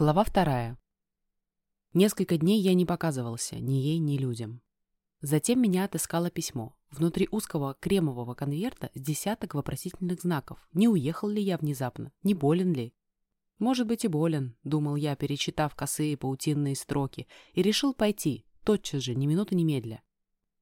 Глава вторая. Несколько дней я не показывался ни ей, ни людям. Затем меня отыскало письмо. Внутри узкого кремового конверта с десяток вопросительных знаков. Не уехал ли я внезапно? Не болен ли? Может быть и болен, думал я, перечитав косые паутинные строки, и решил пойти, тотчас же, ни минуты ни медля.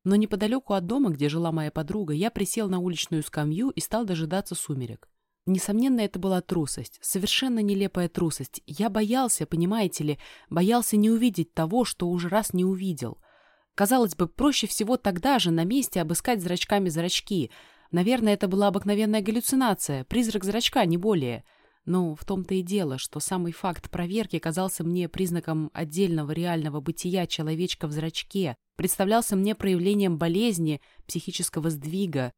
Но неподалеку от дома, где жила моя подруга, я присел на уличную скамью и стал дожидаться сумерек. Несомненно, это была трусость, совершенно нелепая трусость. Я боялся, понимаете ли, боялся не увидеть того, что уже раз не увидел. Казалось бы, проще всего тогда же на месте обыскать зрачками зрачки. Наверное, это была обыкновенная галлюцинация, призрак зрачка, не более. Но в том-то и дело, что самый факт проверки казался мне признаком отдельного реального бытия человечка в зрачке, представлялся мне проявлением болезни, психического сдвига,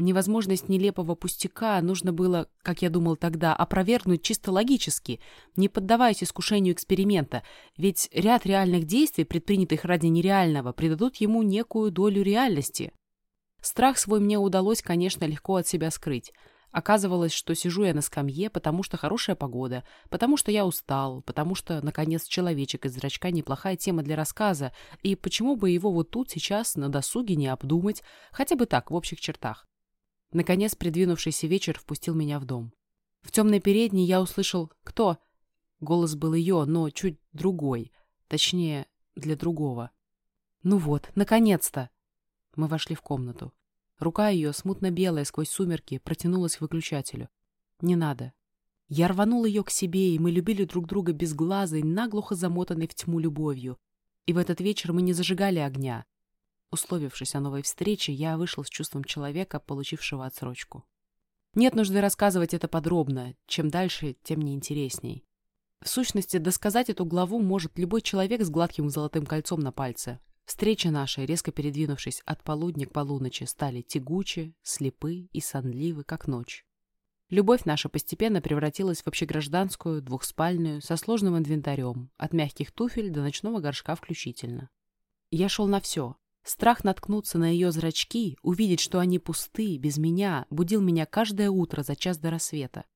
Невозможность нелепого пустяка нужно было, как я думал тогда, опровергнуть чисто логически, не поддаваясь искушению эксперимента, ведь ряд реальных действий, предпринятых ради нереального, придадут ему некую долю реальности. Страх свой мне удалось, конечно, легко от себя скрыть. Оказывалось, что сижу я на скамье, потому что хорошая погода, потому что я устал, потому что, наконец, человечек из зрачка неплохая тема для рассказа, и почему бы его вот тут сейчас на досуге не обдумать, хотя бы так, в общих чертах. Наконец, придвинувшийся вечер впустил меня в дом. В темной передней я услышал «Кто?». Голос был ее, но чуть другой. Точнее, для другого. «Ну вот, наконец-то!» Мы вошли в комнату. Рука ее, смутно белая сквозь сумерки, протянулась к выключателю. «Не надо». Я рванул ее к себе, и мы любили друг друга без глаза и наглухо замотанной в тьму любовью. И в этот вечер мы не зажигали огня, Условившись о новой встрече, я вышел с чувством человека, получившего отсрочку. Нет нужды рассказывать это подробно. Чем дальше, тем неинтересней. В сущности, досказать эту главу может любой человек с гладким золотым кольцом на пальце. Встречи наши, резко передвинувшись от полудня к полуночи, стали тягучи, слепы и сонливы, как ночь. Любовь наша постепенно превратилась в общегражданскую, двухспальную, со сложным инвентарем, от мягких туфель до ночного горшка включительно. Я шел на все, Страх наткнуться на ее зрачки, увидеть, что они пусты, без меня, будил меня каждое утро за час до рассвета.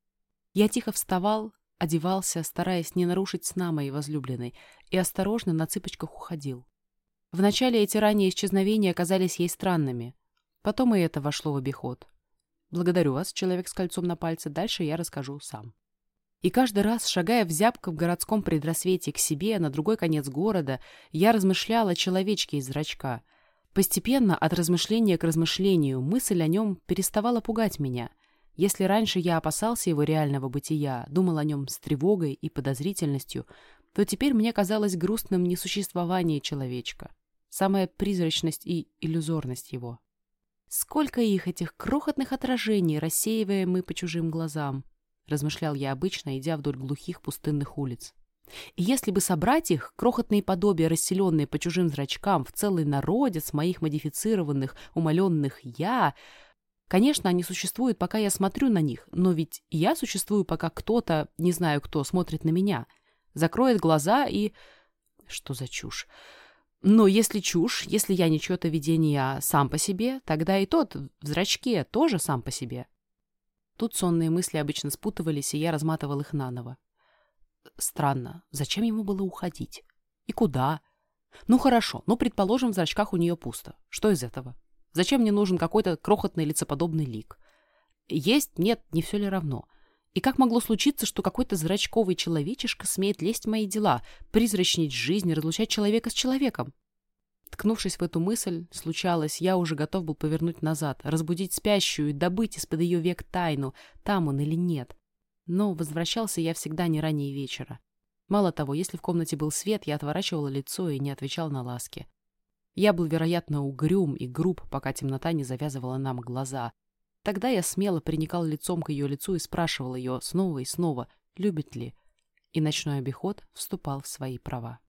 Я тихо вставал, одевался, стараясь не нарушить сна моей возлюбленной, и осторожно на цыпочках уходил. Вначале эти ранние исчезновения оказались ей странными. Потом и это вошло в обиход. Благодарю вас, человек с кольцом на пальце, дальше я расскажу сам. И каждый раз, шагая в зябком городском предрассвете к себе, на другой конец города, я размышляла о человечке из зрачка — Постепенно, от размышления к размышлению, мысль о нем переставала пугать меня. Если раньше я опасался его реального бытия, думал о нем с тревогой и подозрительностью, то теперь мне казалось грустным несуществование человечка, самая призрачность и иллюзорность его. Сколько их, этих крохотных отражений, рассеивая мы по чужим глазам, размышлял я обычно, идя вдоль глухих пустынных улиц. И если бы собрать их, крохотные подобия, расселенные по чужим зрачкам, в целый народец моих модифицированных, умаленных «я», Конечно, они существуют, пока я смотрю на них, но ведь я существую, пока кто-то, не знаю кто, смотрит на меня, закроет глаза и... Что за чушь? Но если чушь, если я не чье-то видение, а сам по себе, тогда и тот в зрачке тоже сам по себе. Тут сонные мысли обычно спутывались, и я разматывал их наново. Странно, зачем ему было уходить? И куда? Ну хорошо, ну предположим, в зрачках у нее пусто. Что из этого? Зачем мне нужен какой-то крохотный лицеподобный лик? Есть, нет, не все ли равно? И как могло случиться, что какой-то зрачковый человечишка смеет лезть в мои дела, призрачнить жизнь, разлучать человека с человеком? Ткнувшись в эту мысль, случалось, я уже готов был повернуть назад, разбудить спящую и добыть из-под ее век тайну, там он или нет. Но возвращался я всегда не ранее вечера. Мало того, если в комнате был свет, я отворачивала лицо и не отвечал на ласки. Я был, вероятно, угрюм и груб, пока темнота не завязывала нам глаза. Тогда я смело приникал лицом к ее лицу и спрашивал ее снова и снова, любит ли, и ночной обиход вступал в свои права.